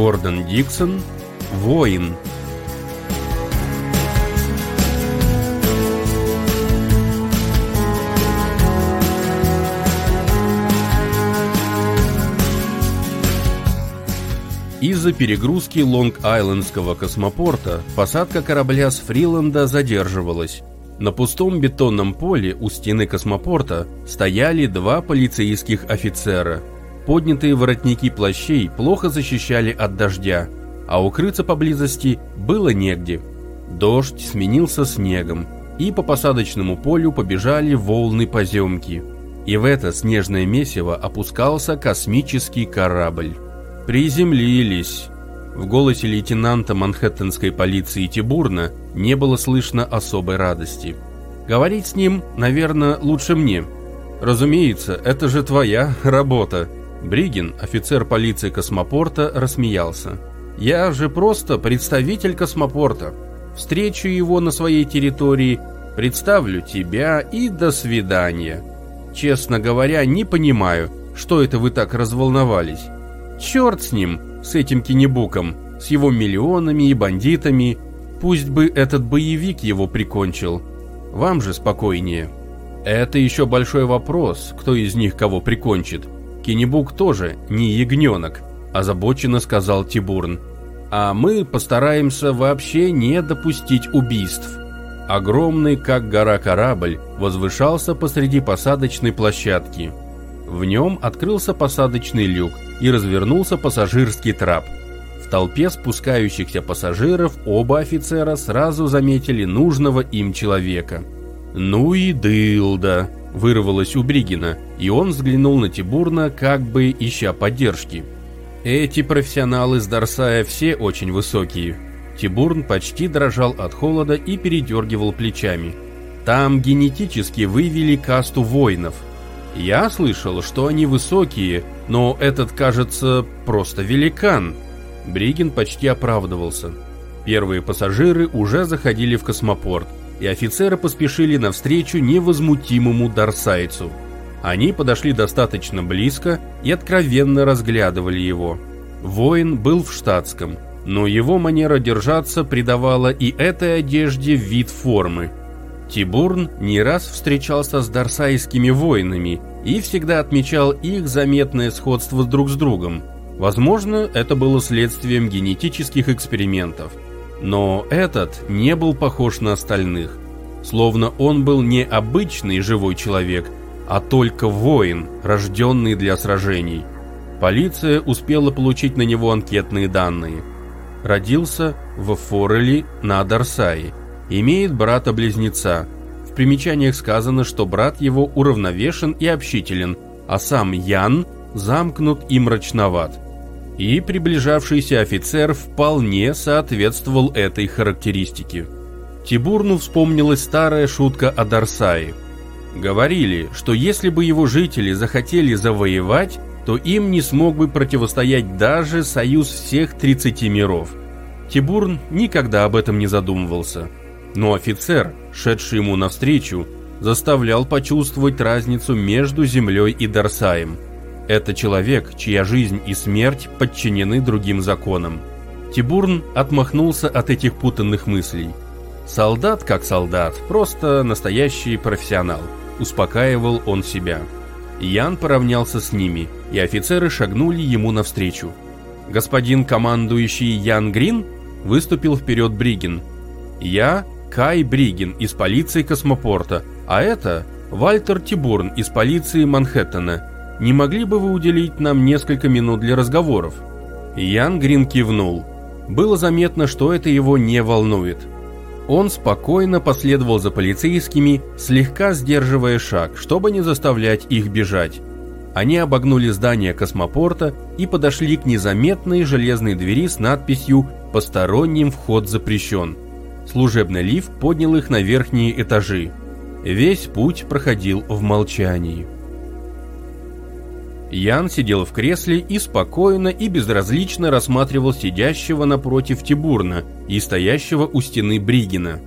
Гордон Диксон «Воин» Из-за перегрузки Лонг-Айлендского космопорта посадка корабля с Фриланда задерживалась. На пустом бетонном поле у стены космопорта стояли два полицейских офицера. Поднятые воротники плащей плохо защищали от дождя, а укрыться поблизости было негде. Дождь сменился снегом, и по посадочному полю побежали волны поземки. И в это снежное месиво опускался космический корабль. Приземлились. В голосе лейтенанта манхэттенской полиции Тибурна не было слышно особой радости. Говорить с ним, наверное, лучше мне. Разумеется, это же твоя работа. Бригин, офицер полиции космопорта, рассмеялся. Я же просто представитель космопорта. Встречу его на своей территории, представлю тебя и до свидания. Честно говоря, не понимаю, что это вы так разволновались. Черт с ним, с этим Кенебуком, с его миллионами и бандитами. Пусть бы этот боевик его прикончил. Вам же спокойнее. Это еще большой вопрос, кто из них кого прикончит. Кенебук тоже не ягненок, озабоченно сказал Тибурн. А мы постараемся вообще не допустить убийств. Огромный, как гора корабль, возвышался посреди посадочной площадки. В нем открылся посадочный люк и развернулся пассажирский трап. В толпе спускающихся пассажиров оба офицера сразу заметили нужного им человека. «Ну и дылда!» – вырвалось у Бригина, и он взглянул на Тибурна, как бы ища поддержки. «Эти профессионалы с Дарсая все очень высокие». Тибурн почти дрожал от холода и передергивал плечами. «Там генетически вывели касту воинов – я слышал, что они высокие, но этот, кажется, просто великан. Бригин почти оправдывался. Первые пассажиры уже заходили в космопорт, и офицеры поспешили навстречу невозмутимому Дарсайцу. Они подошли достаточно близко и откровенно разглядывали его. Воин был в штатском, но его манера держаться придавала и этой одежде вид формы – Тибурн не раз встречался с дарсайскими воинами и всегда отмечал их заметное сходство друг с другом. Возможно, это было следствием генетических экспериментов. Но этот не был похож на остальных. Словно он был не обычный живой человек, а только воин, рожденный для сражений. Полиция успела получить на него анкетные данные. Родился в Форели на Дарсае имеет брата-близнеца. В примечаниях сказано, что брат его уравновешен и общителен, а сам Ян замкнут и мрачноват. И приближавшийся офицер вполне соответствовал этой характеристике. Тибурну вспомнилась старая шутка о Дарсае. Говорили, что если бы его жители захотели завоевать, то им не смог бы противостоять даже союз всех 30 миров. Тибурн никогда об этом не задумывался. Но офицер, шедший ему навстречу, заставлял почувствовать разницу между землей и Дарсаем. Это человек, чья жизнь и смерть подчинены другим законам. Тибурн отмахнулся от этих путанных мыслей. Солдат как солдат, просто настоящий профессионал. Успокаивал он себя. Ян поравнялся с ними, и офицеры шагнули ему навстречу. Господин командующий Ян Грин выступил вперед Бригин. Я Кай Бригин из полиции космопорта, а это Вальтер Тибурн из полиции Манхэттена. Не могли бы вы уделить нам несколько минут для разговоров?» Ян Грин кивнул. Было заметно, что это его не волнует. Он спокойно последовал за полицейскими, слегка сдерживая шаг, чтобы не заставлять их бежать. Они обогнули здание космопорта и подошли к незаметной железной двери с надписью «Посторонним вход запрещен». Служебный лифт поднял их на верхние этажи. Весь путь проходил в молчании. Ян сидел в кресле и спокойно и безразлично рассматривал сидящего напротив Тибурна и стоящего у стены Бригина.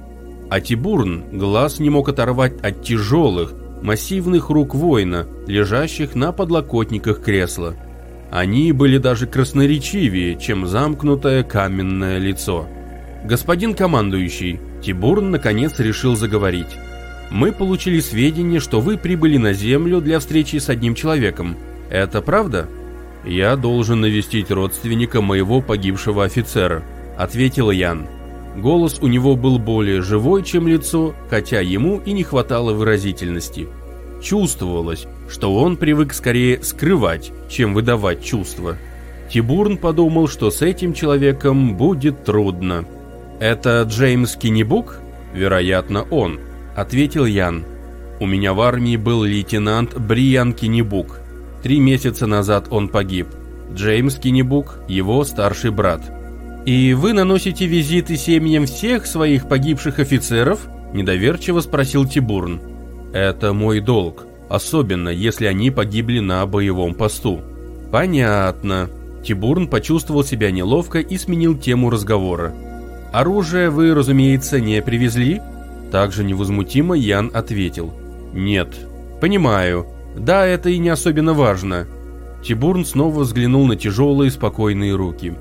А Тибурн глаз не мог оторвать от тяжелых, массивных рук воина, лежащих на подлокотниках кресла. Они были даже красноречивее, чем замкнутое каменное лицо. «Господин командующий», Тибурн наконец решил заговорить. «Мы получили сведения, что вы прибыли на Землю для встречи с одним человеком. Это правда?» «Я должен навестить родственника моего погибшего офицера», — ответил Ян. Голос у него был более живой, чем лицо, хотя ему и не хватало выразительности. Чувствовалось, что он привык скорее скрывать, чем выдавать чувства. Тибурн подумал, что с этим человеком будет трудно. «Это Джеймс Кинебук?» «Вероятно, он», — ответил Ян. «У меня в армии был лейтенант Бриан Кинебук. Три месяца назад он погиб. Джеймс Кинебук – его старший брат». «И вы наносите визиты семьям всех своих погибших офицеров?» – недоверчиво спросил Тибурн. «Это мой долг, особенно если они погибли на боевом посту». «Понятно». Тибурн почувствовал себя неловко и сменил тему разговора. «Оружие вы, разумеется, не привезли?» Также невозмутимо Ян ответил. «Нет». «Понимаю. Да, это и не особенно важно». Тибурн снова взглянул на тяжелые спокойные руки.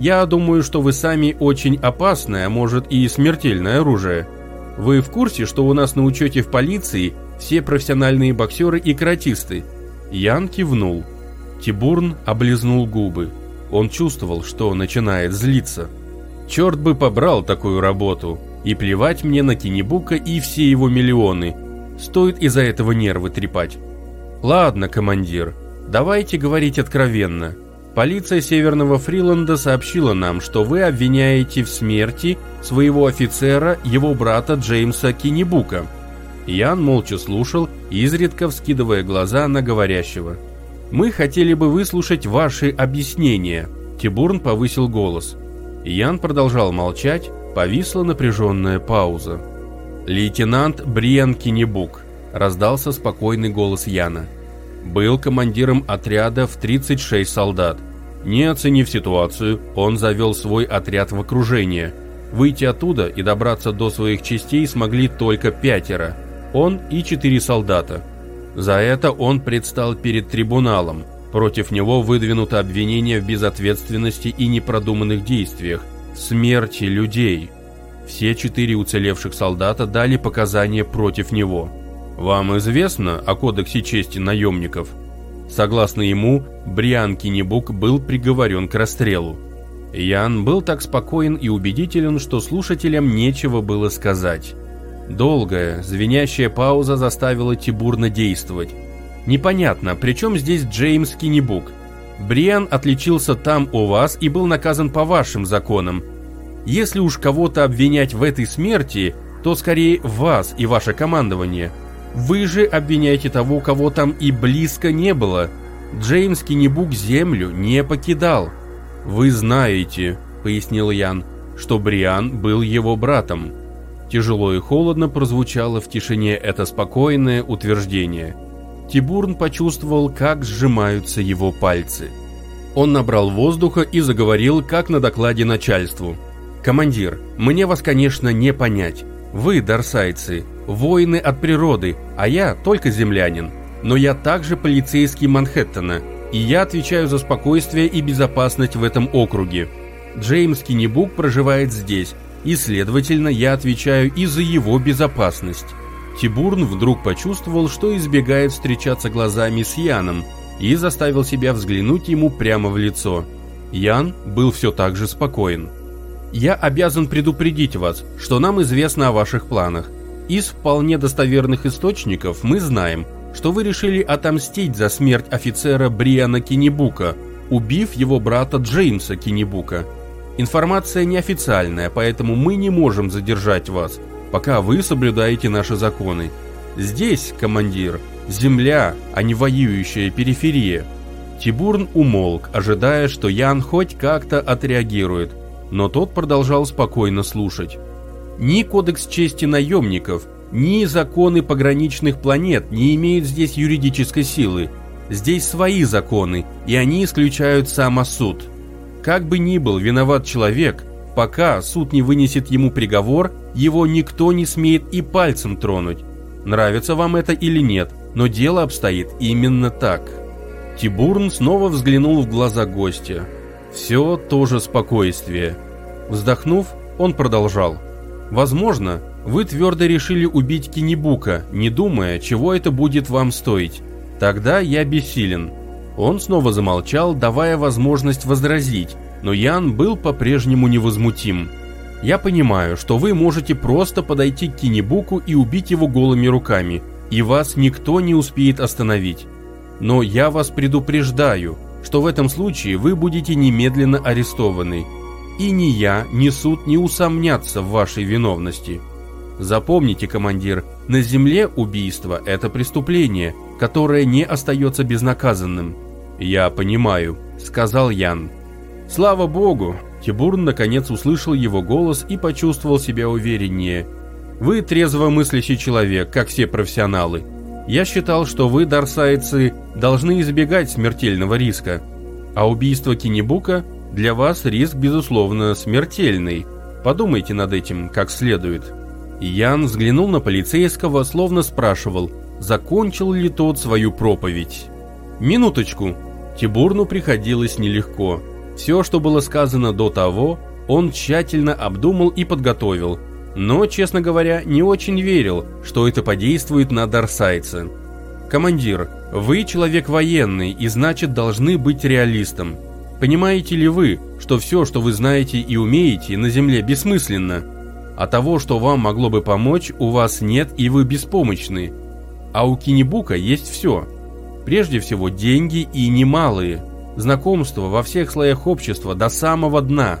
Я думаю, что вы сами очень опасное, а может и смертельное оружие. Вы в курсе, что у нас на учете в полиции все профессиональные боксеры и каратисты?» Ян кивнул. Тибурн облизнул губы. Он чувствовал, что начинает злиться. «Черт бы побрал такую работу! И плевать мне на Кинебука и все его миллионы. Стоит из-за этого нервы трепать. Ладно, командир, давайте говорить откровенно. Полиция Северного Фриланда сообщила нам, что вы обвиняете в смерти своего офицера, его брата Джеймса Кинебука. Ян молча слушал, изредка вскидывая глаза на говорящего. «Мы хотели бы выслушать ваши объяснения», – Тибурн повысил голос. Ян продолжал молчать, повисла напряженная пауза. «Лейтенант Бриан Кинебук», – раздался спокойный голос Яна – был командиром отряда в 36 солдат. Не оценив ситуацию, он завел свой отряд в окружение. Выйти оттуда и добраться до своих частей смогли только пятеро. Он и четыре солдата. За это он предстал перед трибуналом. Против него выдвинуто обвинение в безответственности и непродуманных действиях, смерти людей. Все четыре уцелевших солдата дали показания против него. Вам известно о кодексе чести наемников? Согласно ему, Бриан Кинебук был приговорен к расстрелу. Ян был так спокоен и убедителен, что слушателям нечего было сказать. Долгая, звенящая пауза заставила Тибурна действовать. Непонятно, при чем здесь Джеймс Кинебук? Бриан отличился там у вас и был наказан по вашим законам. Если уж кого-то обвинять в этой смерти, то скорее вас и ваше командование – вы же обвиняете того, кого там и близко не было. Джеймс Кеннебук землю не покидал. Вы знаете, пояснил Ян, что Бриан был его братом. Тяжело и холодно прозвучало в тишине это спокойное утверждение. Тибурн почувствовал, как сжимаются его пальцы. Он набрал воздуха и заговорил, как на докладе начальству. «Командир, мне вас, конечно, не понять. Вы, дарсайцы, воины от природы, а я только землянин. Но я также полицейский Манхэттена, и я отвечаю за спокойствие и безопасность в этом округе. Джеймс Кинебук проживает здесь, и, следовательно, я отвечаю и за его безопасность. Тибурн вдруг почувствовал, что избегает встречаться глазами с Яном, и заставил себя взглянуть ему прямо в лицо. Ян был все так же спокоен. «Я обязан предупредить вас, что нам известно о ваших планах. Из вполне достоверных источников мы знаем, что вы решили отомстить за смерть офицера Бриана Кинебука, убив его брата Джеймса Кинебука. Информация неофициальная, поэтому мы не можем задержать вас, пока вы соблюдаете наши законы. Здесь, командир, земля, а не воюющая периферия. Тибурн умолк, ожидая, что Ян хоть как-то отреагирует, но тот продолжал спокойно слушать. Ни кодекс чести наемников, ни законы пограничных планет не имеют здесь юридической силы. Здесь свои законы, и они исключают самосуд. Как бы ни был виноват человек, пока суд не вынесет ему приговор, его никто не смеет и пальцем тронуть. Нравится вам это или нет, но дело обстоит именно так. Тибурн снова взглянул в глаза гостя. Все тоже спокойствие. Вздохнув, он продолжал. «Возможно, вы твердо решили убить Кинебука, не думая, чего это будет вам стоить. Тогда я бессилен». Он снова замолчал, давая возможность возразить, но Ян был по-прежнему невозмутим. «Я понимаю, что вы можете просто подойти к Кинебуку и убить его голыми руками, и вас никто не успеет остановить. Но я вас предупреждаю, что в этом случае вы будете немедленно арестованы. И ни я, ни суд не усомнятся в вашей виновности. Запомните, командир, на земле убийство – это преступление, которое не остается безнаказанным. «Я понимаю», – сказал Ян. Слава богу, Тибурн наконец услышал его голос и почувствовал себя увереннее. «Вы трезвомыслящий человек, как все профессионалы. Я считал, что вы, дарсайцы, должны избегать смертельного риска. А убийство Кинебука для вас риск, безусловно, смертельный. Подумайте над этим как следует». Ян взглянул на полицейского, словно спрашивал, закончил ли тот свою проповедь. «Минуточку». Тибурну приходилось нелегко. Все, что было сказано до того, он тщательно обдумал и подготовил, но, честно говоря, не очень верил, что это подействует на Дарсайца. «Командир, вы человек военный и значит должны быть реалистом. Понимаете ли вы, что все, что вы знаете и умеете, на Земле бессмысленно? А того, что вам могло бы помочь, у вас нет и вы беспомощны. А у Кинебука есть все. Прежде всего деньги и немалые. Знакомство во всех слоях общества до самого дна.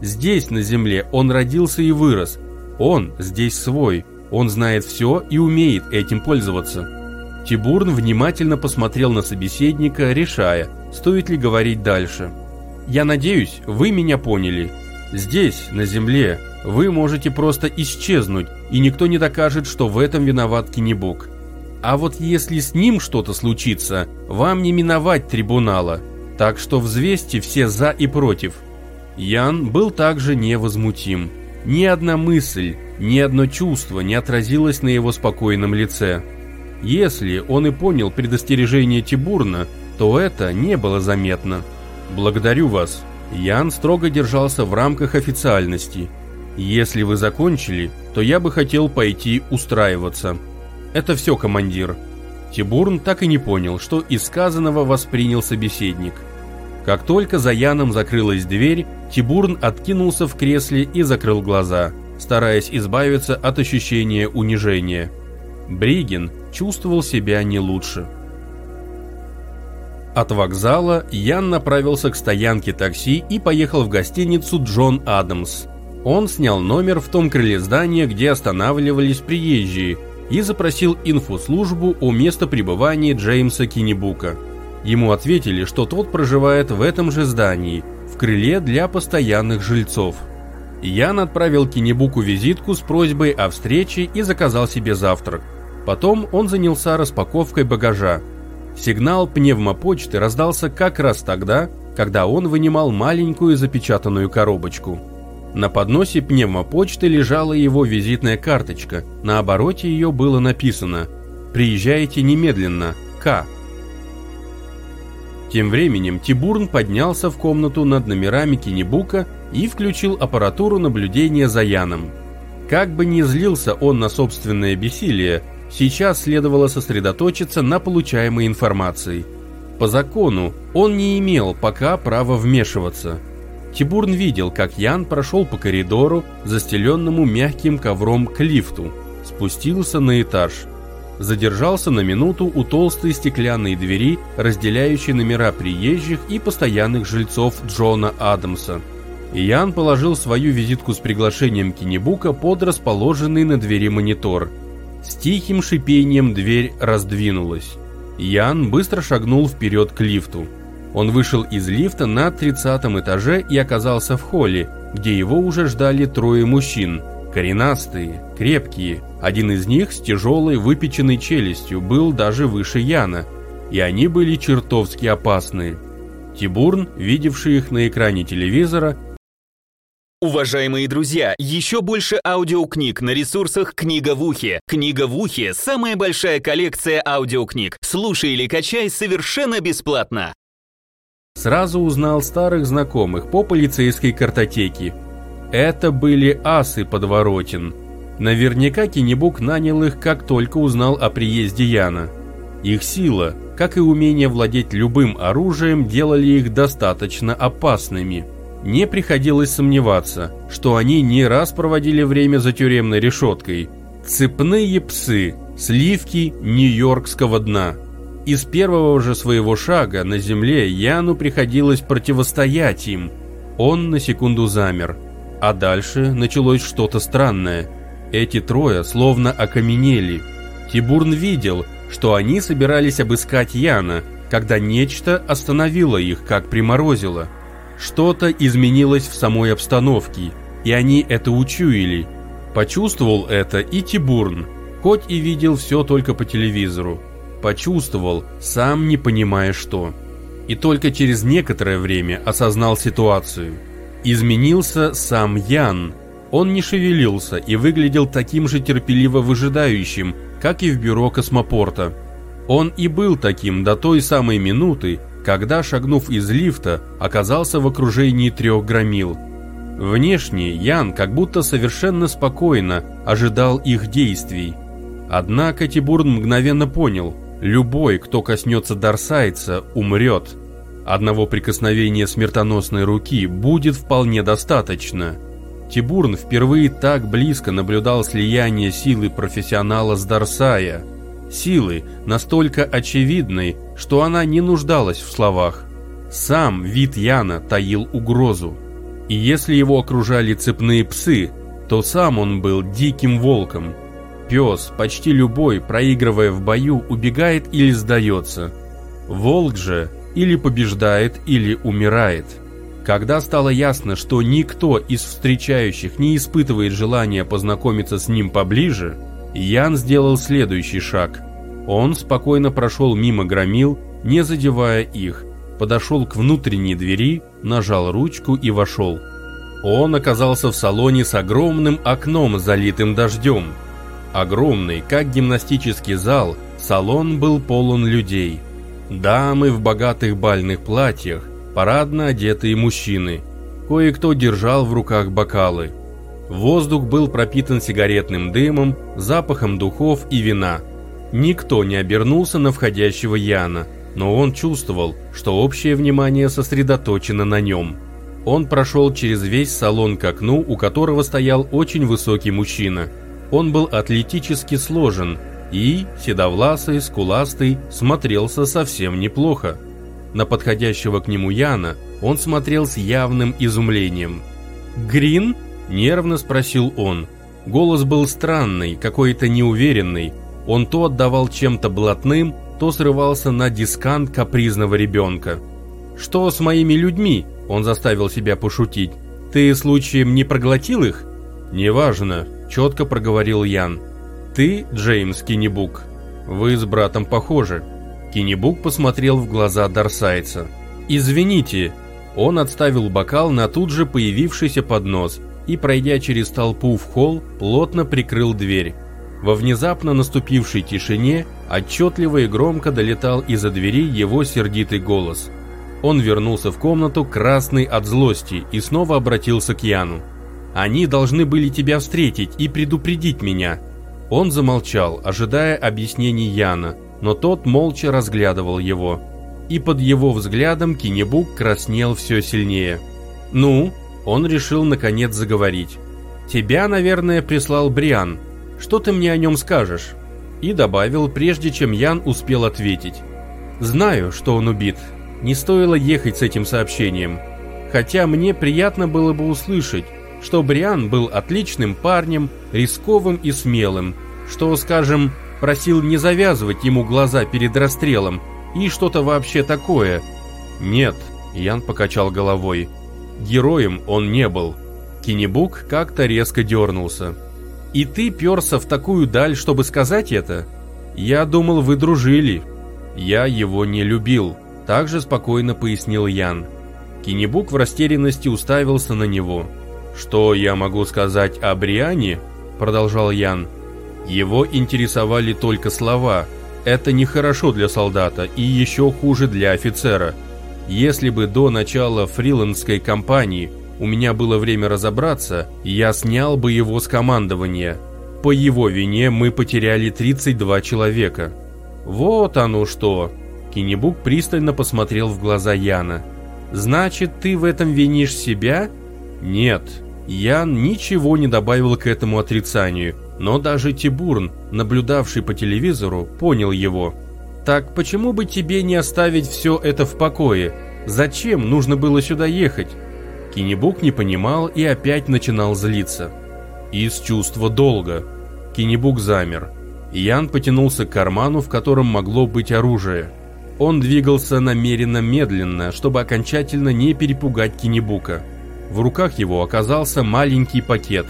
Здесь, на Земле, он родился и вырос – он здесь свой, он знает все и умеет этим пользоваться. Тибурн внимательно посмотрел на собеседника, решая, стоит ли говорить дальше. «Я надеюсь, вы меня поняли. Здесь, на земле, вы можете просто исчезнуть, и никто не докажет, что в этом виноват Кинебок. А вот если с ним что-то случится, вам не миновать трибунала. Так что взвесьте все «за» и «против». Ян был также невозмутим. Ни одна мысль, ни одно чувство не отразилось на его спокойном лице. Если он и понял предостережение Тибурна, то это не было заметно. «Благодарю вас». Ян строго держался в рамках официальности. «Если вы закончили, то я бы хотел пойти устраиваться». «Это все, командир». Тибурн так и не понял, что из сказанного воспринял собеседник – как только за Яном закрылась дверь, Тибурн откинулся в кресле и закрыл глаза, стараясь избавиться от ощущения унижения. Бригин чувствовал себя не лучше. От вокзала Ян направился к стоянке такси и поехал в гостиницу «Джон Адамс». Он снял номер в том крыле здания, где останавливались приезжие, и запросил инфослужбу о местопребывании Джеймса Кинебука – Ему ответили, что тот проживает в этом же здании, в крыле для постоянных жильцов. Ян отправил Кинебуку визитку с просьбой о встрече и заказал себе завтрак. Потом он занялся распаковкой багажа. Сигнал пневмопочты раздался как раз тогда, когда он вынимал маленькую запечатанную коробочку. На подносе пневмопочты лежала его визитная карточка, на обороте ее было написано «Приезжайте немедленно, К». Тем временем Тибурн поднялся в комнату над номерами Кинебука и включил аппаратуру наблюдения за Яном. Как бы ни злился он на собственное бессилие, сейчас следовало сосредоточиться на получаемой информации. По закону он не имел пока права вмешиваться. Тибурн видел, как Ян прошел по коридору, застеленному мягким ковром к лифту, спустился на этаж – задержался на минуту у толстой стеклянной двери, разделяющей номера приезжих и постоянных жильцов Джона Адамса. Ян положил свою визитку с приглашением Кинебука под расположенный на двери монитор. С тихим шипением дверь раздвинулась. Ян быстро шагнул вперед к лифту. Он вышел из лифта на 30 этаже и оказался в холле, где его уже ждали трое мужчин – Коренастые, крепкие. Один из них с тяжелой выпеченной челюстью был даже выше Яна, и они были чертовски опасные. Тибурн, видевший их на экране телевизора, Уважаемые друзья, еще больше аудиокниг на ресурсах «Книга в ухе». «Книга в ухе» — самая большая коллекция аудиокниг. Слушай или качай совершенно бесплатно. Сразу узнал старых знакомых по полицейской картотеке. Это были асы подворотен. Наверняка Кенебук нанял их, как только узнал о приезде Яна. Их сила, как и умение владеть любым оружием, делали их достаточно опасными – не приходилось сомневаться, что они не раз проводили время за тюремной решеткой. Цепные псы, сливки нью-йоркского дна. Из первого же своего шага на земле Яну приходилось противостоять им. Он на секунду замер. А дальше началось что-то странное. Эти трое словно окаменели. Тибурн видел, что они собирались обыскать Яна, когда нечто остановило их, как приморозило – что-то изменилось в самой обстановке, и они это учуяли. Почувствовал это и Тибурн, хоть и видел все только по телевизору. Почувствовал, сам не понимая что. И только через некоторое время осознал ситуацию. Изменился сам Ян. Он не шевелился и выглядел таким же терпеливо выжидающим, как и в бюро космопорта. Он и был таким до той самой минуты, когда, шагнув из лифта, оказался в окружении трех громил. Внешне Ян как будто совершенно спокойно ожидал их действий. Однако Тибурн мгновенно понял, любой, кто коснется Дарсайца, умрет. Одного прикосновения смертоносной руки будет вполне достаточно. Тибурн впервые так близко наблюдал слияние силы профессионала с Дарсая – силы, настолько очевидной, что она не нуждалась в словах. Сам вид Яна таил угрозу. И если его окружали цепные псы, то сам он был диким волком. Пес, почти любой, проигрывая в бою, убегает или сдается. Волк же или побеждает, или умирает. Когда стало ясно, что никто из встречающих не испытывает желания познакомиться с ним поближе, Ян сделал следующий шаг. Он спокойно прошел мимо громил, не задевая их, подошел к внутренней двери, нажал ручку и вошел. Он оказался в салоне с огромным окном, залитым дождем. Огромный, как гимнастический зал, салон был полон людей. Дамы в богатых бальных платьях, парадно одетые мужчины. Кое-кто держал в руках бокалы. Воздух был пропитан сигаретным дымом, запахом духов и вина. Никто не обернулся на входящего Яна, но он чувствовал, что общее внимание сосредоточено на нем. Он прошел через весь салон к окну, у которого стоял очень высокий мужчина. Он был атлетически сложен и, седовласый, скуластый, смотрелся совсем неплохо. На подходящего к нему Яна он смотрел с явным изумлением. «Грин?» Нервно спросил он. Голос был странный, какой-то неуверенный. Он то отдавал чем-то блатным, то срывался на дискант капризного ребенка. «Что с моими людьми?» – он заставил себя пошутить. «Ты случаем не проглотил их?» «Неважно», – четко проговорил Ян. «Ты Джеймс Кинебук. Вы с братом похожи». Кинебук посмотрел в глаза Дарсайца. «Извините». Он отставил бокал на тут же появившийся поднос и, пройдя через толпу в холл, плотно прикрыл дверь. Во внезапно наступившей тишине отчетливо и громко долетал из-за двери его сердитый голос. Он вернулся в комнату, красный от злости, и снова обратился к Яну. «Они должны были тебя встретить и предупредить меня». Он замолчал, ожидая объяснений Яна, но тот молча разглядывал его. И под его взглядом Кинебук краснел все сильнее. «Ну?» Он решил наконец заговорить. «Тебя, наверное, прислал Бриан. Что ты мне о нем скажешь?» И добавил, прежде чем Ян успел ответить. «Знаю, что он убит. Не стоило ехать с этим сообщением. Хотя мне приятно было бы услышать, что Бриан был отличным парнем, рисковым и смелым, что, скажем, просил не завязывать ему глаза перед расстрелом и что-то вообще такое. Нет, Ян покачал головой. Героем он не был. Кинебук как-то резко дернулся. «И ты перся в такую даль, чтобы сказать это? Я думал, вы дружили. Я его не любил», — также спокойно пояснил Ян. Кинебук в растерянности уставился на него. «Что я могу сказать о Бриане?» – продолжал Ян. Его интересовали только слова. Это нехорошо для солдата и еще хуже для офицера. Если бы до начала фриландской кампании у меня было время разобраться, я снял бы его с командования. По его вине мы потеряли 32 человека. Вот оно что. Кинебук пристально посмотрел в глаза Яна. Значит, ты в этом винишь себя? Нет. Ян ничего не добавил к этому отрицанию, но даже Тибурн, наблюдавший по телевизору, понял его. Так почему бы тебе не оставить все это в покое? Зачем нужно было сюда ехать? Кинебук не понимал и опять начинал злиться. Из чувства долга. Кинебук замер. Ян потянулся к карману, в котором могло быть оружие. Он двигался намеренно медленно, чтобы окончательно не перепугать Кинебука. В руках его оказался маленький пакет.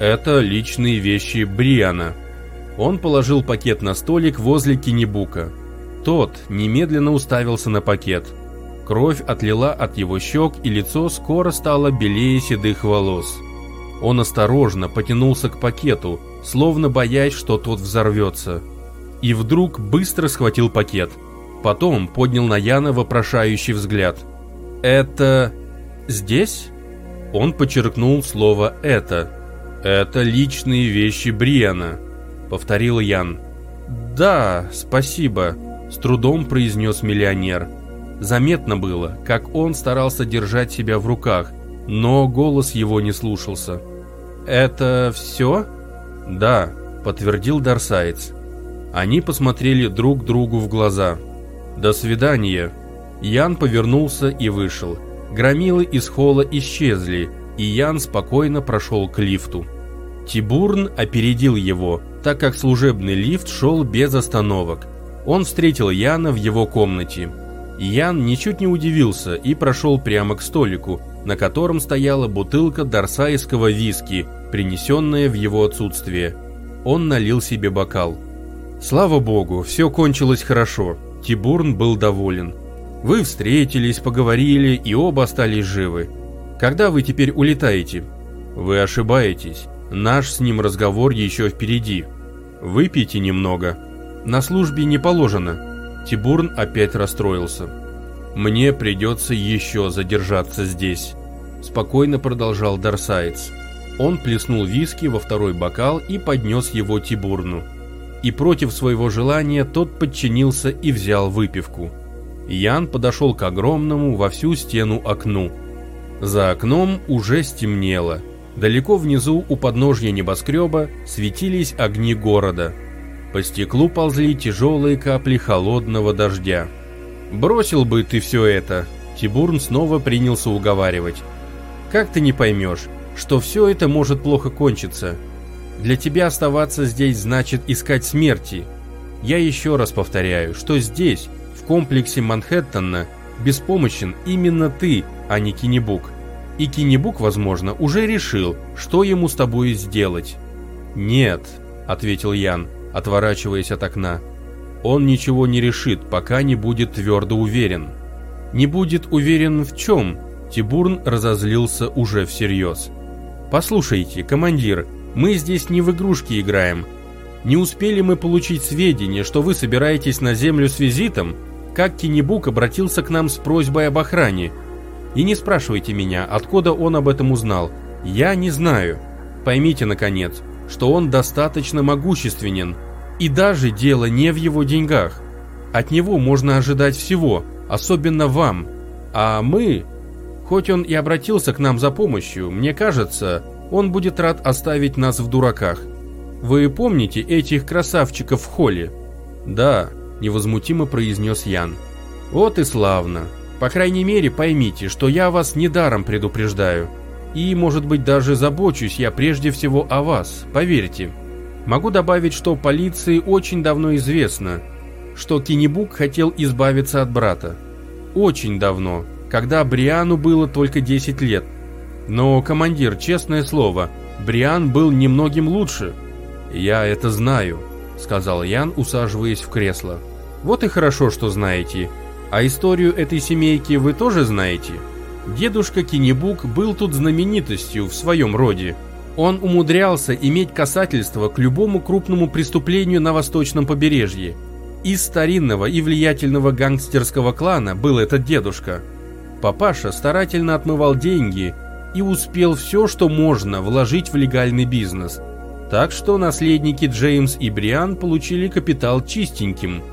Это личные вещи Бриана. Он положил пакет на столик возле Кинебука. Тот немедленно уставился на пакет. Кровь отлила от его щек, и лицо скоро стало белее седых волос. Он осторожно потянулся к пакету, словно боясь, что тот взорвется. И вдруг быстро схватил пакет. Потом поднял на Яна вопрошающий взгляд. «Это... здесь?» Он подчеркнул слово «это». «Это личные вещи Бриана», — повторил Ян. «Да, спасибо», — с трудом произнес миллионер. Заметно было, как он старался держать себя в руках, но голос его не слушался. «Это все?» «Да», — подтвердил Дарсайц. Они посмотрели друг другу в глаза. «До свидания». Ян повернулся и вышел. Громилы из холла исчезли, и Ян спокойно прошел к лифту. Тибурн опередил его, так как служебный лифт шел без остановок. Он встретил Яна в его комнате. Ян ничуть не удивился и прошел прямо к столику, на котором стояла бутылка дарсайского виски, принесенная в его отсутствие. Он налил себе бокал. Слава богу, все кончилось хорошо. Тибурн был доволен. Вы встретились, поговорили и оба остались живы. Когда вы теперь улетаете? Вы ошибаетесь. Наш с ним разговор еще впереди. Выпейте немного. На службе не положено. Тибурн опять расстроился. Мне придется еще задержаться здесь. Спокойно продолжал Дарсайц. Он плеснул виски во второй бокал и поднес его Тибурну. И против своего желания тот подчинился и взял выпивку. Ян подошел к огромному во всю стену окну. За окном уже стемнело. Далеко внизу у подножья небоскреба светились огни города. По стеклу ползли тяжелые капли холодного дождя. «Бросил бы ты все это!» Тибурн снова принялся уговаривать. «Как ты не поймешь, что все это может плохо кончиться? Для тебя оставаться здесь значит искать смерти. Я еще раз повторяю, что здесь, комплексе Манхэттена беспомощен именно ты, а не Кинебук. И Кинебук, возможно, уже решил, что ему с тобой сделать. «Нет», — ответил Ян, отворачиваясь от окна. «Он ничего не решит, пока не будет твердо уверен». «Не будет уверен в чем?» Тибурн разозлился уже всерьез. «Послушайте, командир, мы здесь не в игрушки играем. Не успели мы получить сведения, что вы собираетесь на Землю с визитом, как Кинебук обратился к нам с просьбой об охране. И не спрашивайте меня, откуда он об этом узнал. Я не знаю. Поймите, наконец, что он достаточно могущественен. И даже дело не в его деньгах. От него можно ожидать всего, особенно вам. А мы... Хоть он и обратился к нам за помощью, мне кажется, он будет рад оставить нас в дураках. Вы помните этих красавчиков в холле? Да, невозмутимо произнес Ян. Вот и славно. По крайней мере, поймите, что я вас недаром предупреждаю. И, может быть, даже забочусь я прежде всего о вас, поверьте. Могу добавить, что полиции очень давно известно, что Кинебук хотел избавиться от брата. Очень давно, когда Бриану было только 10 лет. Но, командир, честное слово, Бриан был немногим лучше. Я это знаю, сказал Ян, усаживаясь в кресло. Вот и хорошо, что знаете. А историю этой семейки вы тоже знаете? Дедушка Кинебук был тут знаменитостью в своем роде. Он умудрялся иметь касательство к любому крупному преступлению на восточном побережье. Из старинного и влиятельного гангстерского клана был этот дедушка. Папаша старательно отмывал деньги и успел все, что можно, вложить в легальный бизнес. Так что наследники Джеймс и Бриан получили капитал чистеньким –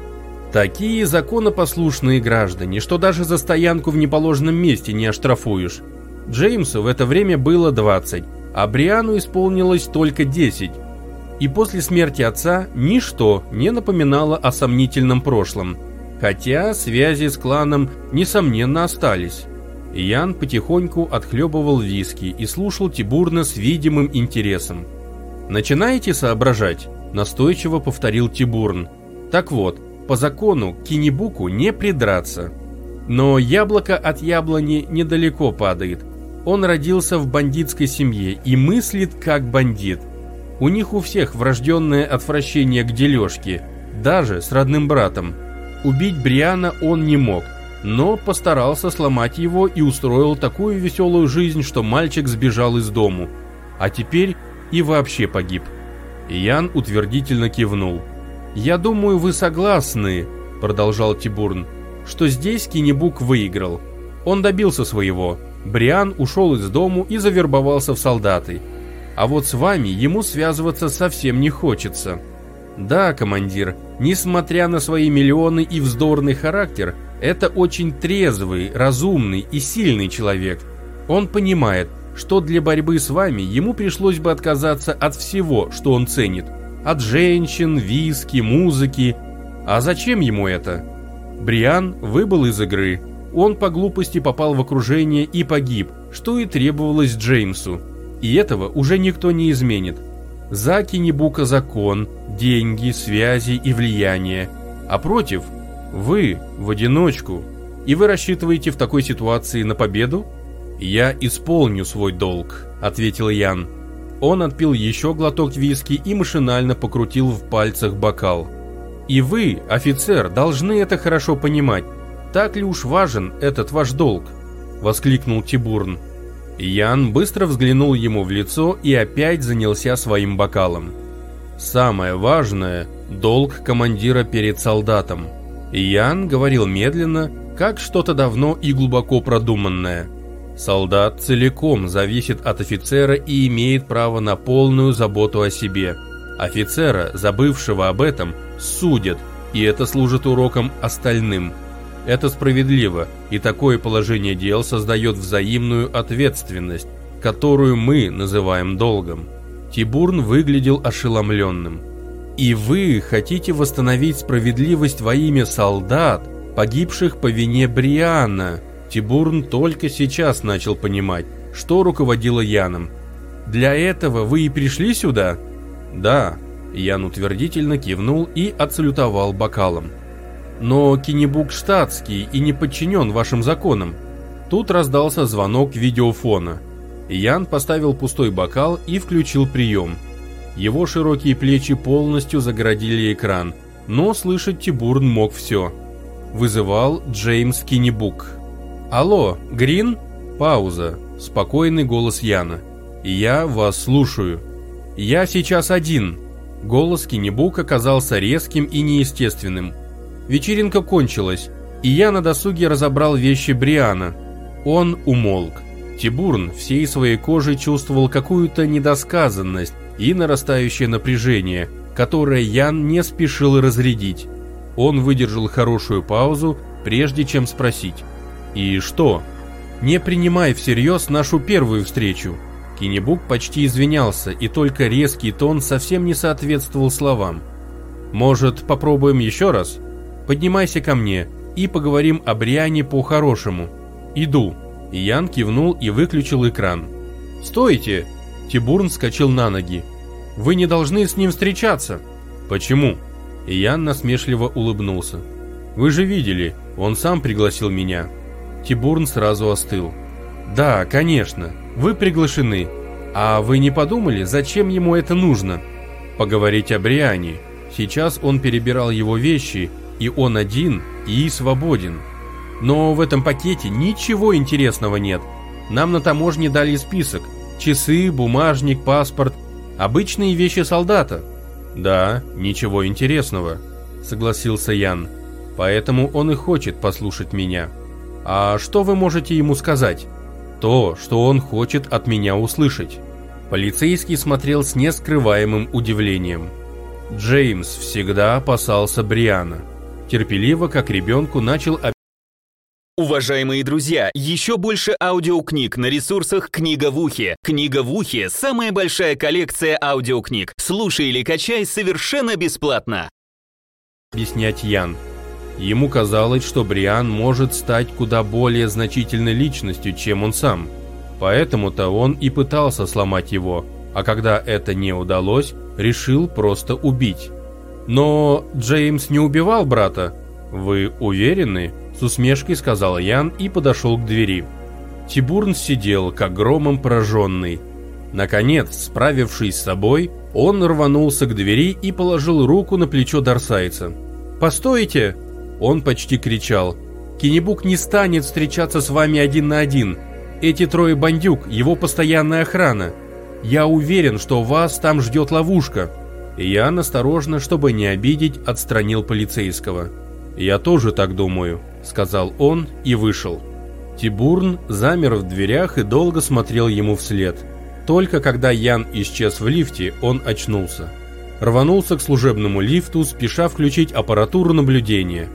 Такие законопослушные граждане, что даже за стоянку в неположенном месте не оштрафуешь. Джеймсу в это время было 20, а Бриану исполнилось только 10. И после смерти отца ничто не напоминало о сомнительном прошлом, хотя связи с кланом, несомненно, остались. Ян потихоньку отхлебывал виски и слушал Тибурна с видимым интересом. «Начинаете соображать?» – настойчиво повторил Тибурн. «Так вот, по закону к Кинебуку не придраться. Но яблоко от яблони недалеко падает. Он родился в бандитской семье и мыслит как бандит. У них у всех врожденное отвращение к дележке, даже с родным братом. Убить Бриана он не мог, но постарался сломать его и устроил такую веселую жизнь, что мальчик сбежал из дому. А теперь и вообще погиб. Ян утвердительно кивнул. «Я думаю, вы согласны», — продолжал Тибурн, «что здесь Кинебук выиграл. Он добился своего. Бриан ушел из дому и завербовался в солдаты. А вот с вами ему связываться совсем не хочется». «Да, командир, несмотря на свои миллионы и вздорный характер, это очень трезвый, разумный и сильный человек. Он понимает, что для борьбы с вами ему пришлось бы отказаться от всего, что он ценит, от женщин, виски, музыки. А зачем ему это? Бриан выбыл из игры. Он по глупости попал в окружение и погиб, что и требовалось Джеймсу. И этого уже никто не изменит. За Кинебука закон, деньги, связи и влияние. А против – вы в одиночку. И вы рассчитываете в такой ситуации на победу? «Я исполню свой долг», – ответил Ян. Он отпил еще глоток виски и машинально покрутил в пальцах бокал. «И вы, офицер, должны это хорошо понимать. Так ли уж важен этот ваш долг?» – воскликнул Тибурн. Ян быстро взглянул ему в лицо и опять занялся своим бокалом. «Самое важное – долг командира перед солдатом». Ян говорил медленно, как что-то давно и глубоко продуманное – Солдат целиком зависит от офицера и имеет право на полную заботу о себе. Офицера, забывшего об этом, судят, и это служит уроком остальным. Это справедливо, и такое положение дел создает взаимную ответственность, которую мы называем долгом. Тибурн выглядел ошеломленным. «И вы хотите восстановить справедливость во имя солдат, погибших по вине Бриана?» Тибурн только сейчас начал понимать, что руководило Яном. «Для этого вы и пришли сюда?» «Да», — Ян утвердительно кивнул и отсалютовал бокалом. «Но Кинебук штатский и не подчинен вашим законам». Тут раздался звонок видеофона. Ян поставил пустой бокал и включил прием. Его широкие плечи полностью загородили экран, но слышать Тибурн мог все. Вызывал Джеймс Кинебук. «Алло, Грин?» Пауза. Спокойный голос Яна. «Я вас слушаю». «Я сейчас один». Голос Кинебук оказался резким и неестественным. Вечеринка кончилась, и я на досуге разобрал вещи Бриана. Он умолк. Тибурн всей своей кожей чувствовал какую-то недосказанность и нарастающее напряжение, которое Ян не спешил разрядить. Он выдержал хорошую паузу, прежде чем спросить. И что? Не принимай всерьез нашу первую встречу. Кинебук почти извинялся, и только резкий тон совсем не соответствовал словам. Может, попробуем еще раз? Поднимайся ко мне и поговорим о Бриане по-хорошему. Иду. Ян кивнул и выключил экран. «Стойте!» Тибурн вскочил на ноги. «Вы не должны с ним встречаться!» «Почему?» Ян насмешливо улыбнулся. «Вы же видели, он сам пригласил меня. Тибурн сразу остыл. «Да, конечно, вы приглашены. А вы не подумали, зачем ему это нужно?» «Поговорить о Бриане. Сейчас он перебирал его вещи, и он один и свободен». Но в этом пакете ничего интересного нет. Нам на таможне дали список. Часы, бумажник, паспорт. Обычные вещи солдата. Да, ничего интересного, согласился Ян. Поэтому он и хочет послушать меня. А что вы можете ему сказать? То, что он хочет от меня услышать. Полицейский смотрел с нескрываемым удивлением. Джеймс всегда опасался Бриана. Терпеливо, как ребенку, начал Уважаемые друзья, еще больше аудиокниг на ресурсах «Книга в ухе». «Книга в ухе» — самая большая коллекция аудиокниг. Слушай или качай совершенно бесплатно. Объяснять Ян. Ему казалось, что Бриан может стать куда более значительной личностью, чем он сам. Поэтому-то он и пытался сломать его, а когда это не удалось, решил просто убить. Но Джеймс не убивал брата. Вы уверены? С усмешкой сказал Ян и подошел к двери. Тибурн сидел, как громом пораженный. Наконец, справившись с собой, он рванулся к двери и положил руку на плечо Дарсайца. «Постойте!» Он почти кричал. «Кенебук не станет встречаться с вами один на один. Эти трое бандюк – его постоянная охрана. Я уверен, что вас там ждет ловушка». Ян осторожно, чтобы не обидеть, отстранил полицейского. «Я тоже так думаю», — сказал он и вышел. Тибурн замер в дверях и долго смотрел ему вслед. Только когда Ян исчез в лифте, он очнулся. Рванулся к служебному лифту, спеша включить аппаратуру наблюдения.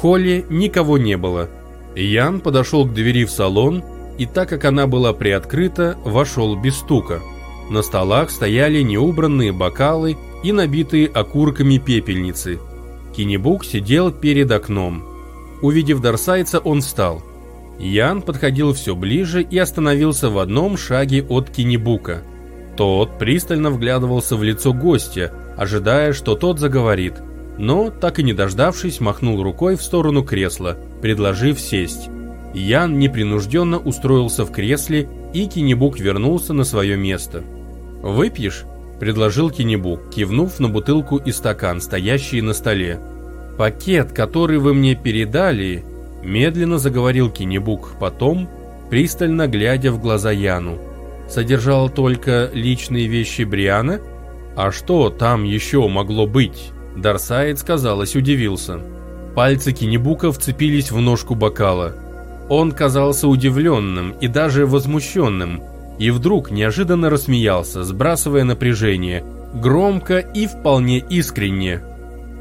Холле никого не было. Ян подошел к двери в салон, и так как она была приоткрыта, вошел без стука. На столах стояли неубранные бокалы и набитые окурками пепельницы – Кинебук сидел перед окном. Увидев Дарсайца, он встал. Ян подходил все ближе и остановился в одном шаге от Кинебука. Тот пристально вглядывался в лицо гостя, ожидая, что тот заговорит, но, так и не дождавшись, махнул рукой в сторону кресла, предложив сесть. Ян непринужденно устроился в кресле, и Кинебук вернулся на свое место. «Выпьешь?» предложил Кинебук, кивнув на бутылку и стакан, стоящие на столе. «Пакет, который вы мне передали...» Медленно заговорил Кинебук, потом, пристально глядя в глаза Яну. «Содержал только личные вещи Бриана? А что там еще могло быть?» Дарсайд, казалось, удивился. Пальцы Кинебука вцепились в ножку бокала. Он казался удивленным и даже возмущенным, и вдруг неожиданно рассмеялся, сбрасывая напряжение, громко и вполне искренне.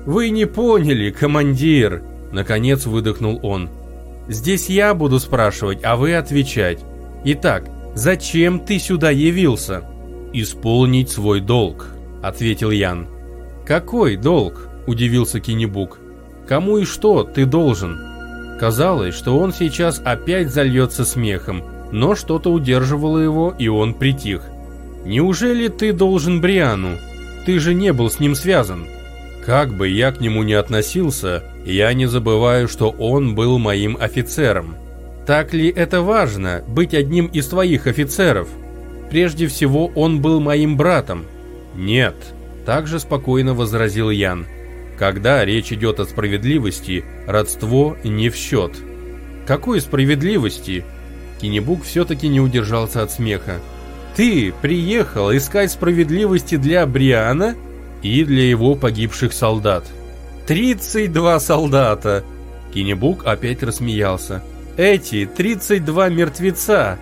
«Вы не поняли, командир!» – наконец выдохнул он. «Здесь я буду спрашивать, а вы отвечать. Итак, зачем ты сюда явился?» «Исполнить свой долг», – ответил Ян. «Какой долг?» – удивился Кинебук. «Кому и что ты должен?» Казалось, что он сейчас опять зальется смехом, но что-то удерживало его, и он притих. «Неужели ты должен Бриану? Ты же не был с ним связан». Как бы я к нему не относился, я не забываю, что он был моим офицером. Так ли это важно, быть одним из твоих офицеров? Прежде всего, он был моим братом. Нет, также спокойно возразил Ян. Когда речь идет о справедливости, родство не в счет. Какой справедливости? Кинебук все-таки не удержался от смеха. «Ты приехал искать справедливости для Бриана и для его погибших солдат». «Тридцать два солдата!» Кинебук опять рассмеялся. «Эти тридцать два мертвеца!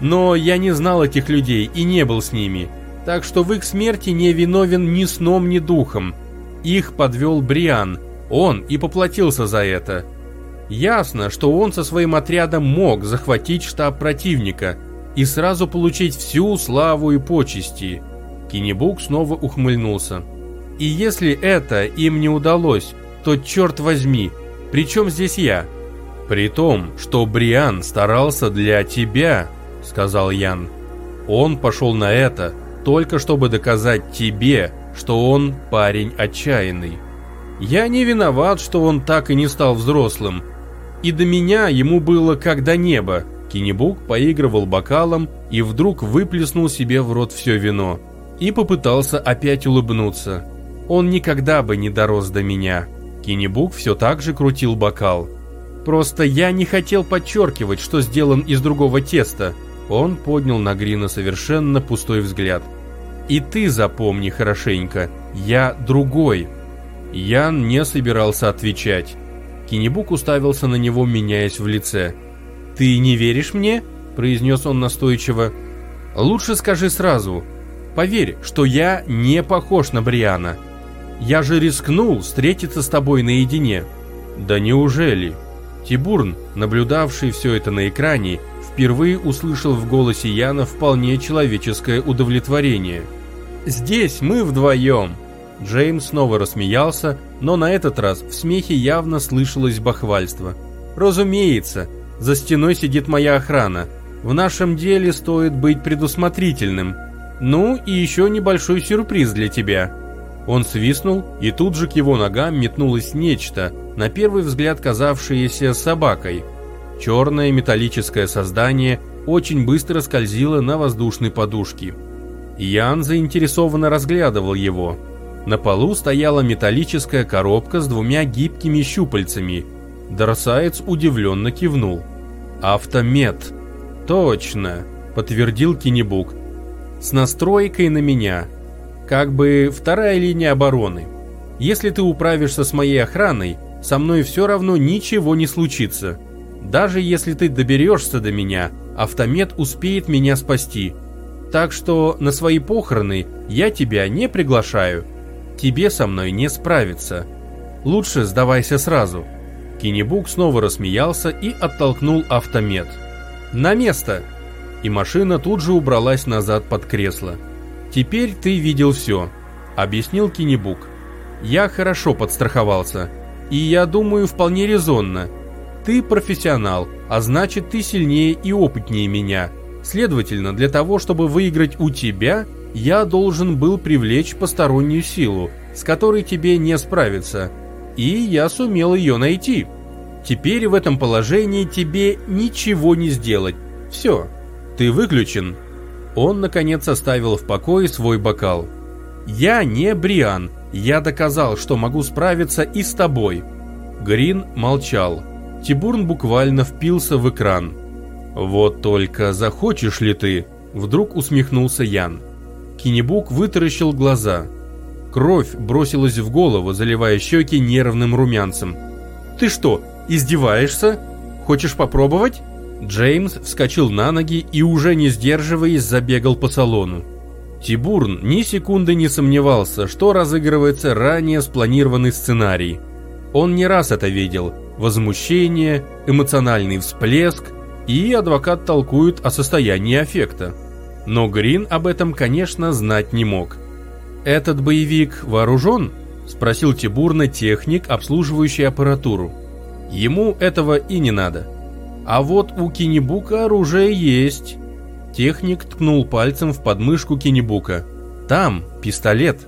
Но я не знал этих людей и не был с ними, так что в их смерти не виновен ни сном, ни духом. Их подвел Бриан, он и поплатился за это». Ясно, что он со своим отрядом мог захватить штаб противника и сразу получить всю славу и почести. Кинебук снова ухмыльнулся. И если это им не удалось, то черт возьми, при чем здесь я? При том, что Бриан старался для тебя, сказал Ян. Он пошел на это, только чтобы доказать тебе, что он парень отчаянный. Я не виноват, что он так и не стал взрослым, и до меня ему было как до неба. Кинебук поигрывал бокалом и вдруг выплеснул себе в рот все вино. И попытался опять улыбнуться. Он никогда бы не дорос до меня. Кинебук все так же крутил бокал. Просто я не хотел подчеркивать, что сделан из другого теста. Он поднял на Грина совершенно пустой взгляд. И ты запомни хорошенько, я другой. Ян не собирался отвечать. Кинебук уставился на него, меняясь в лице. «Ты не веришь мне?» – произнес он настойчиво. «Лучше скажи сразу. Поверь, что я не похож на Бриана. Я же рискнул встретиться с тобой наедине». «Да неужели?» Тибурн, наблюдавший все это на экране, впервые услышал в голосе Яна вполне человеческое удовлетворение. «Здесь мы вдвоем!» Джеймс снова рассмеялся, но на этот раз в смехе явно слышалось бахвальство. «Разумеется, за стеной сидит моя охрана. В нашем деле стоит быть предусмотрительным. Ну и еще небольшой сюрприз для тебя». Он свистнул, и тут же к его ногам метнулось нечто, на первый взгляд казавшееся собакой. Черное металлическое создание очень быстро скользило на воздушной подушке. Ян заинтересованно разглядывал его. На полу стояла металлическая коробка с двумя гибкими щупальцами. Дарсаец удивленно кивнул. «Автомет!» «Точно!» – подтвердил Кинебук. «С настройкой на меня. Как бы вторая линия обороны. Если ты управишься с моей охраной, со мной все равно ничего не случится. Даже если ты доберешься до меня, автомет успеет меня спасти. Так что на свои похороны я тебя не приглашаю. Тебе со мной не справиться. Лучше сдавайся сразу». Кинебук снова рассмеялся и оттолкнул автомет. «На место!» И машина тут же убралась назад под кресло. «Теперь ты видел все», — объяснил Кинебук. «Я хорошо подстраховался. И я думаю, вполне резонно. Ты профессионал, а значит, ты сильнее и опытнее меня. Следовательно, для того, чтобы выиграть у тебя, я должен был привлечь постороннюю силу, с которой тебе не справиться. И я сумел ее найти. Теперь в этом положении тебе ничего не сделать. Все, ты выключен. Он, наконец, оставил в покое свой бокал. Я не Бриан. Я доказал, что могу справиться и с тобой. Грин молчал. Тибурн буквально впился в экран. «Вот только захочешь ли ты?» Вдруг усмехнулся Ян. Кинебук вытаращил глаза. Кровь бросилась в голову, заливая щеки нервным румянцем. «Ты что, издеваешься? Хочешь попробовать?» Джеймс вскочил на ноги и, уже не сдерживаясь, забегал по салону. Тибурн ни секунды не сомневался, что разыгрывается ранее спланированный сценарий. Он не раз это видел. Возмущение, эмоциональный всплеск, и адвокат толкует о состоянии аффекта. Но Грин об этом, конечно, знать не мог. «Этот боевик вооружен?» – спросил Тибурна техник, обслуживающий аппаратуру. Ему этого и не надо. А вот у Кинебука оружие есть. Техник ткнул пальцем в подмышку Кинебука. Там пистолет.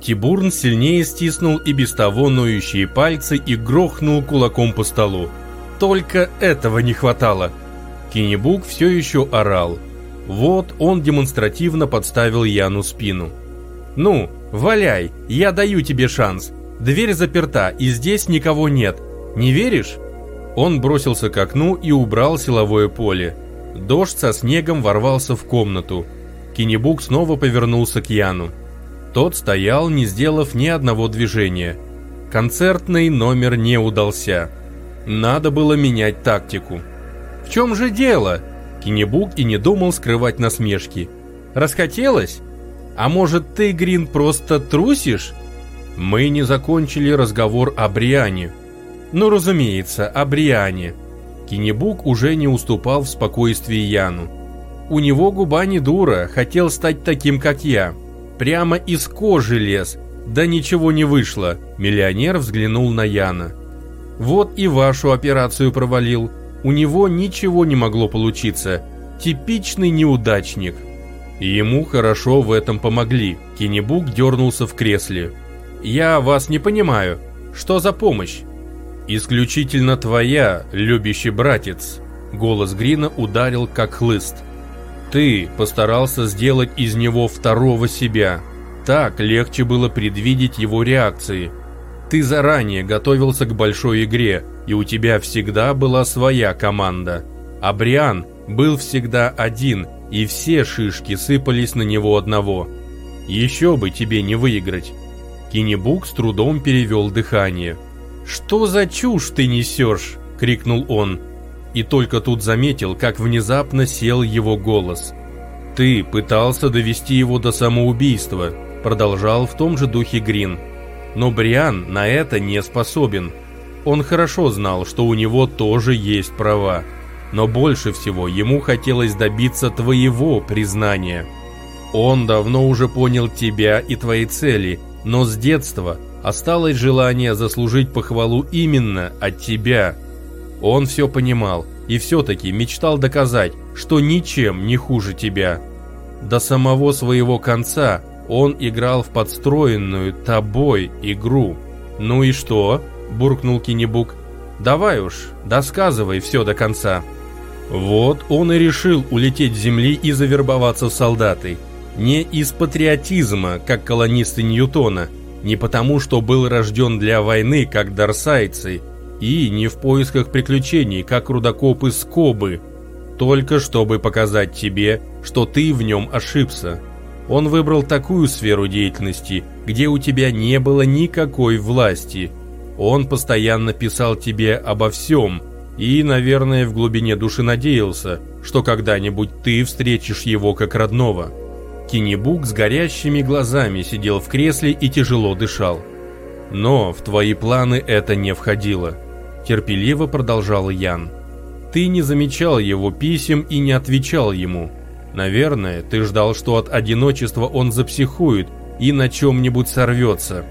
Тибурн сильнее стиснул и без того ноющие пальцы и грохнул кулаком по столу. Только этого не хватало. Кинебук все еще орал. Вот он демонстративно подставил Яну спину. «Ну, валяй, я даю тебе шанс. Дверь заперта, и здесь никого нет. Не веришь?» Он бросился к окну и убрал силовое поле. Дождь со снегом ворвался в комнату. Кинебук снова повернулся к Яну. Тот стоял, не сделав ни одного движения. Концертный номер не удался. Надо было менять тактику. «В чем же дело?» Кинебук и не думал скрывать насмешки. «Расхотелось? А может, ты, Грин, просто трусишь?» Мы не закончили разговор о Бриане. Ну, разумеется, о Бриане. Кинебук уже не уступал в спокойствии Яну. У него губа не дура, хотел стать таким, как я. Прямо из кожи лез. Да ничего не вышло. Миллионер взглянул на Яна. Вот и вашу операцию провалил. У него ничего не могло получиться. Типичный неудачник. Ему хорошо в этом помогли. Кенебук дернулся в кресле. «Я вас не понимаю. Что за помощь?» «Исключительно твоя, любящий братец», — голос Грина ударил как хлыст. «Ты постарался сделать из него второго себя. Так легче было предвидеть его реакции. Ты заранее готовился к большой игре, и у тебя всегда была своя команда. А Бриан был всегда один, и все шишки сыпались на него одного. Еще бы тебе не выиграть. Кинебук с трудом перевел дыхание. «Что за чушь ты несешь?» – крикнул он. И только тут заметил, как внезапно сел его голос. «Ты пытался довести его до самоубийства», – продолжал в том же духе Грин. Но Бриан на это не способен. Он хорошо знал, что у него тоже есть права. Но больше всего ему хотелось добиться твоего признания. Он давно уже понял тебя и твои цели, но с детства осталось желание заслужить похвалу именно от тебя. Он все понимал и все-таки мечтал доказать, что ничем не хуже тебя. До самого своего конца он играл в подстроенную тобой игру. «Ну и что?» – буркнул Кинебук. «Давай уж, досказывай все до конца». Вот он и решил улететь с земли и завербоваться в солдаты. Не из патриотизма, как колонисты Ньютона, не потому, что был рожден для войны, как дарсайцы, и не в поисках приключений, как рудокопы Скобы, только чтобы показать тебе, что ты в нем ошибся. Он выбрал такую сферу деятельности, где у тебя не было никакой власти. Он постоянно писал тебе обо всем и, наверное, в глубине души надеялся, что когда-нибудь ты встретишь его как родного. Кинебук с горящими глазами сидел в кресле и тяжело дышал. Но в твои планы это не входило. Терпеливо продолжал Ян. Ты не замечал его писем и не отвечал ему. Наверное, ты ждал, что от одиночества он запсихует и на чем-нибудь сорвется.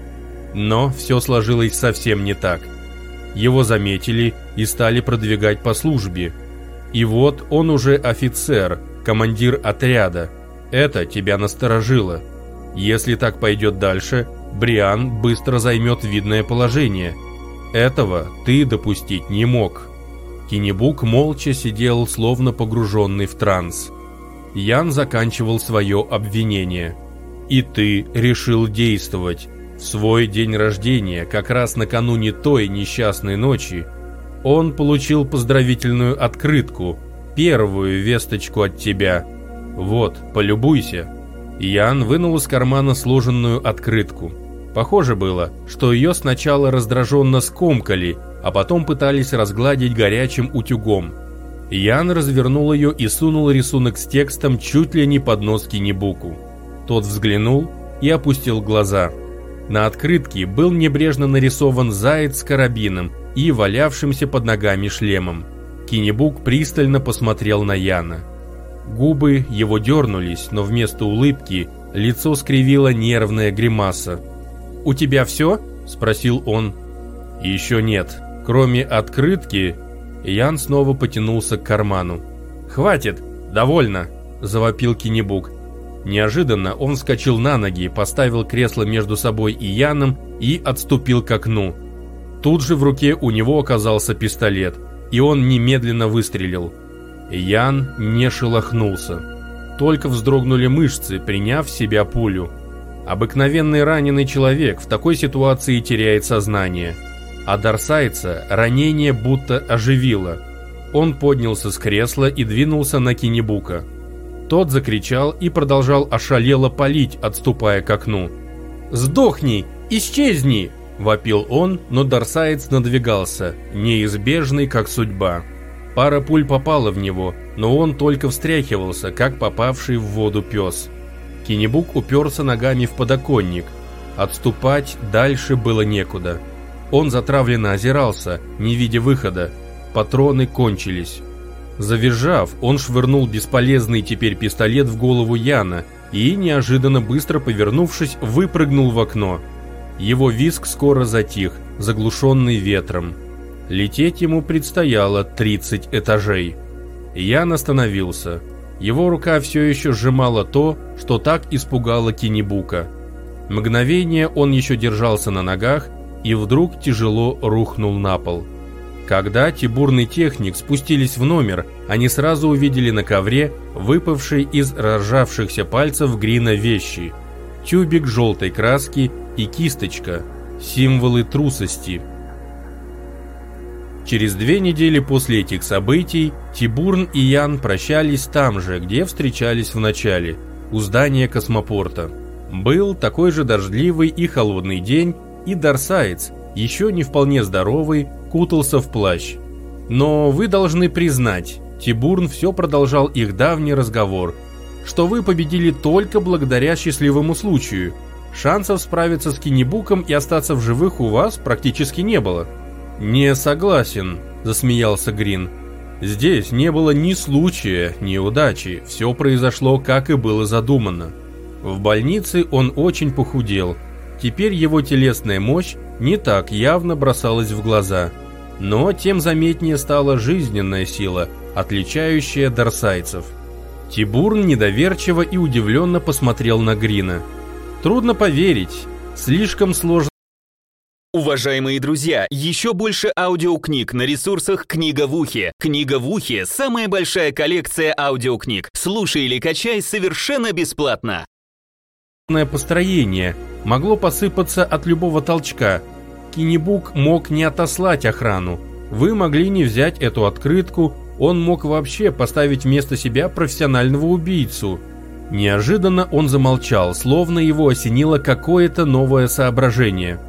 Но все сложилось совсем не так. Его заметили и стали продвигать по службе. И вот он уже офицер, командир отряда. Это тебя насторожило. Если так пойдет дальше, Бриан быстро займет видное положение. Этого ты допустить не мог. Кинебук молча сидел, словно погруженный в транс. Ян заканчивал свое обвинение. «И ты решил действовать. В свой день рождения, как раз накануне той несчастной ночи, он получил поздравительную открытку, первую весточку от тебя. Вот, полюбуйся». Ян вынул из кармана сложенную открытку. Похоже было, что ее сначала раздраженно скомкали, а потом пытались разгладить горячим утюгом. Ян развернул ее и сунул рисунок с текстом чуть ли не под нос Кинебуку. Тот взглянул и опустил глаза. На открытке был небрежно нарисован заяц с карабином и валявшимся под ногами шлемом. Кинебук пристально посмотрел на Яна. Губы его дернулись, но вместо улыбки лицо скривила нервная гримаса. «У тебя все?» – спросил он. «Еще нет», Кроме открытки, Ян снова потянулся к карману. «Хватит! Довольно!» – завопил Кинебук. Неожиданно он вскочил на ноги, поставил кресло между собой и Яном и отступил к окну. Тут же в руке у него оказался пистолет, и он немедленно выстрелил. Ян не шелохнулся. Только вздрогнули мышцы, приняв в себя пулю. Обыкновенный раненый человек в такой ситуации теряет сознание – а Дарсайца ранение будто оживило. Он поднялся с кресла и двинулся на Кинебука. Тот закричал и продолжал ошалело палить, отступая к окну. «Сдохни! Исчезни!» – вопил он, но Дарсаец надвигался, неизбежный как судьба. Пара пуль попала в него, но он только встряхивался, как попавший в воду пес. Кинебук уперся ногами в подоконник. Отступать дальше было некуда. Он затравленно озирался, не видя выхода. Патроны кончились. Завизжав, он швырнул бесполезный теперь пистолет в голову Яна и, неожиданно быстро повернувшись, выпрыгнул в окно. Его виск скоро затих, заглушенный ветром. Лететь ему предстояло 30 этажей. Ян остановился. Его рука все еще сжимала то, что так испугало Кинебука. Мгновение он еще держался на ногах, и вдруг тяжело рухнул на пол. Когда тибурный техник спустились в номер, они сразу увидели на ковре выпавшие из разжавшихся пальцев Грина вещи. Тюбик желтой краски и кисточка. символы трусости. Через две недели после этих событий Тибурн и Ян прощались там же, где встречались в начале, у здания космопорта. Был такой же дождливый и холодный день, и Дарсаец, еще не вполне здоровый, кутался в плащ. Но вы должны признать, Тибурн все продолжал их давний разговор, что вы победили только благодаря счастливому случаю. Шансов справиться с Кинебуком и остаться в живых у вас практически не было. «Не согласен», – засмеялся Грин. «Здесь не было ни случая, ни удачи, все произошло, как и было задумано. В больнице он очень похудел. Теперь его телесная мощь не так явно бросалась в глаза. Но тем заметнее стала жизненная сила, отличающая дарсайцев. Тибурн недоверчиво и удивленно посмотрел на Грина. Трудно поверить, слишком сложно. Уважаемые друзья, еще больше аудиокниг на ресурсах «Книга в ухе». «Книга в ухе» — самая большая коллекция аудиокниг. Слушай или качай совершенно бесплатно. Построение могло посыпаться от любого толчка. Кинебук мог не отослать охрану. Вы могли не взять эту открытку, он мог вообще поставить вместо себя профессионального убийцу. Неожиданно он замолчал, словно его осенило какое-то новое соображение.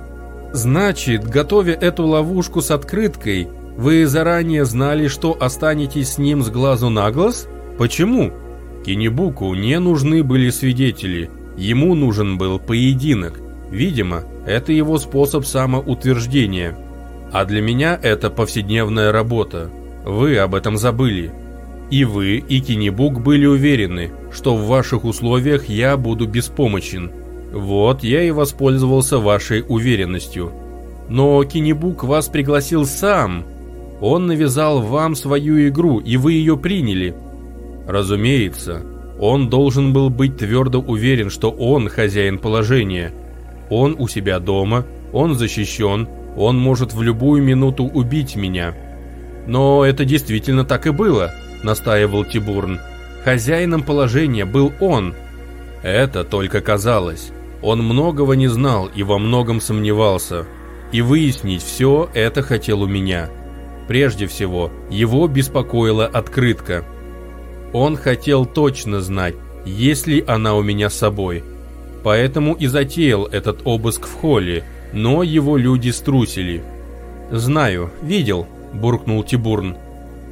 «Значит, готовя эту ловушку с открыткой, вы заранее знали, что останетесь с ним с глазу на глаз? Почему?» Кинебуку не нужны были свидетели, ему нужен был поединок. Видимо, это его способ самоутверждения. А для меня это повседневная работа. Вы об этом забыли. И вы, и Кинебук были уверены, что в ваших условиях я буду беспомощен. Вот я и воспользовался вашей уверенностью. Но Кинебук вас пригласил сам. Он навязал вам свою игру, и вы ее приняли. Разумеется, он должен был быть твердо уверен, что он хозяин положения. Он у себя дома, он защищен, он может в любую минуту убить меня. Но это действительно так и было, настаивал Тибурн. Хозяином положения был он. Это только казалось. Он многого не знал и во многом сомневался. И выяснить все это хотел у меня. Прежде всего, его беспокоила открытка. Он хотел точно знать, есть ли она у меня с собой. Поэтому и затеял этот обыск в холле, но его люди струсили. «Знаю, видел», – буркнул Тибурн.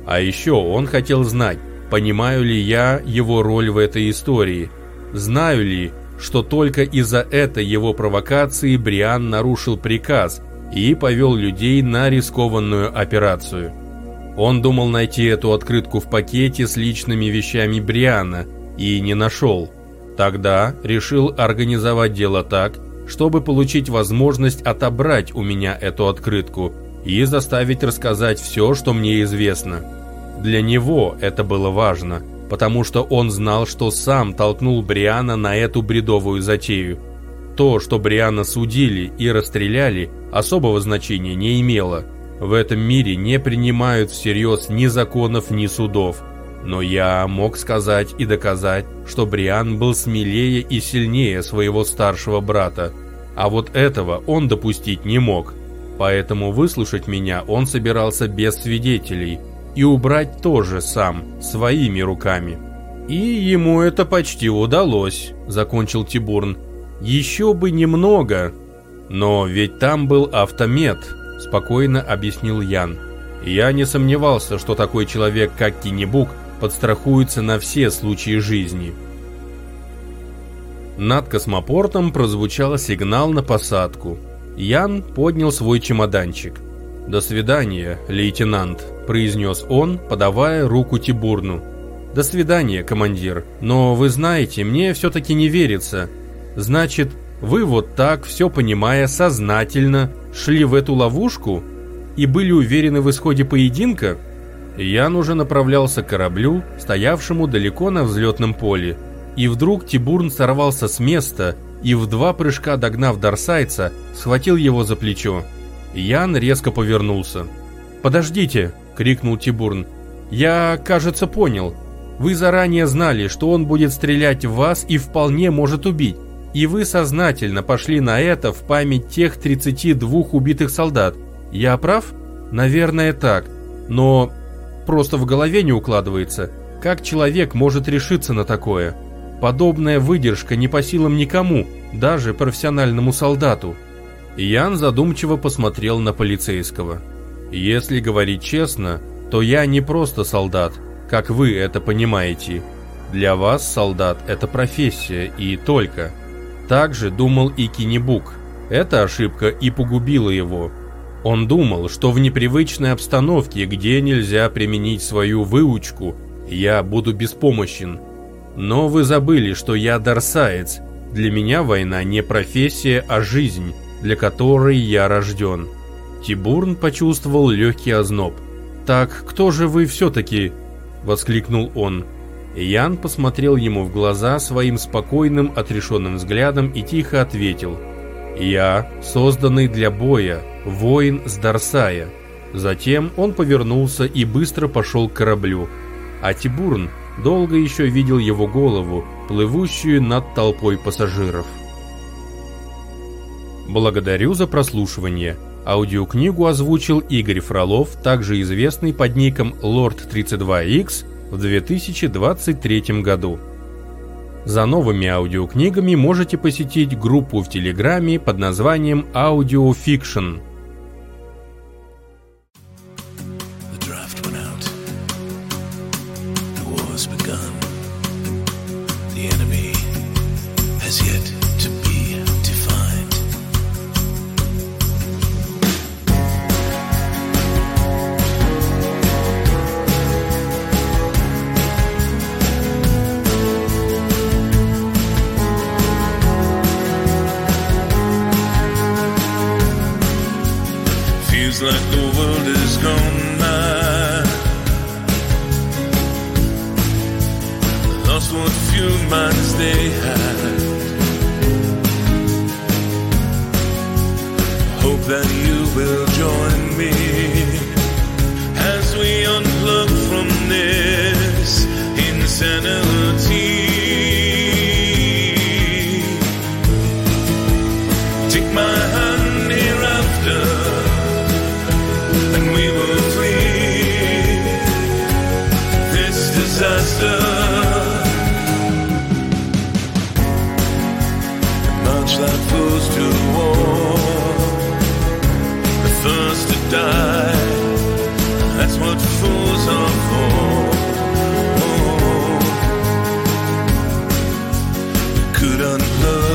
А еще он хотел знать, понимаю ли я его роль в этой истории. Знаю ли, что только из-за этой его провокации Бриан нарушил приказ и повел людей на рискованную операцию. Он думал найти эту открытку в пакете с личными вещами Бриана и не нашел. Тогда решил организовать дело так, чтобы получить возможность отобрать у меня эту открытку и заставить рассказать все, что мне известно. Для него это было важно, потому что он знал, что сам толкнул Бриана на эту бредовую затею. То, что Бриана судили и расстреляли, особого значения не имело. В этом мире не принимают всерьез ни законов, ни судов. Но я мог сказать и доказать, что Бриан был смелее и сильнее своего старшего брата. А вот этого он допустить не мог. Поэтому выслушать меня он собирался без свидетелей и убрать тоже сам, своими руками. И ему это почти удалось, закончил Тибурн. Еще бы немного. Но ведь там был автомет, спокойно объяснил Ян. Я не сомневался, что такой человек, как Кинебук, подстрахуется на все случаи жизни. Над космопортом прозвучал сигнал на посадку. Ян поднял свой чемоданчик. «До свидания, лейтенант», – произнес он, подавая руку Тибурну. «До свидания, командир. Но вы знаете, мне все-таки не верится. Значит, вы вот так, все понимая, сознательно шли в эту ловушку и были уверены в исходе поединка?» Ян уже направлялся к кораблю, стоявшему далеко на взлетном поле. И вдруг Тибурн сорвался с места и в два прыжка догнав Дарсайца, схватил его за плечо. Ян резко повернулся. «Подождите!» — крикнул Тибурн. «Я, кажется, понял. Вы заранее знали, что он будет стрелять в вас и вполне может убить. И вы сознательно пошли на это в память тех 32 убитых солдат. Я прав? Наверное, так. Но просто в голове не укладывается. Как человек может решиться на такое? Подобная выдержка не по силам никому, даже профессиональному солдату. Ян задумчиво посмотрел на полицейского. Если говорить честно, то я не просто солдат, как вы это понимаете. Для вас солдат – это профессия и только. Также думал и Кинебук. Эта ошибка и погубила его. Он думал, что в непривычной обстановке, где нельзя применить свою выучку, я буду беспомощен. Но вы забыли, что я дарсаец. Для меня война не профессия, а жизнь, для которой я рожден. Тибурн почувствовал легкий озноб. «Так кто же вы все-таки?» – воскликнул он. Ян посмотрел ему в глаза своим спокойным, отрешенным взглядом и тихо ответил. «Я, созданный для боя, воин с Дарсая». Затем он повернулся и быстро пошел к кораблю. А Тибурн долго еще видел его голову, плывущую над толпой пассажиров. Благодарю за прослушивание. Аудиокнигу озвучил Игорь Фролов, также известный под ником Lord32X в 2023 году. За новыми аудиокнигами можете посетить группу в Телеграме под названием Audiofiction.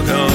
go.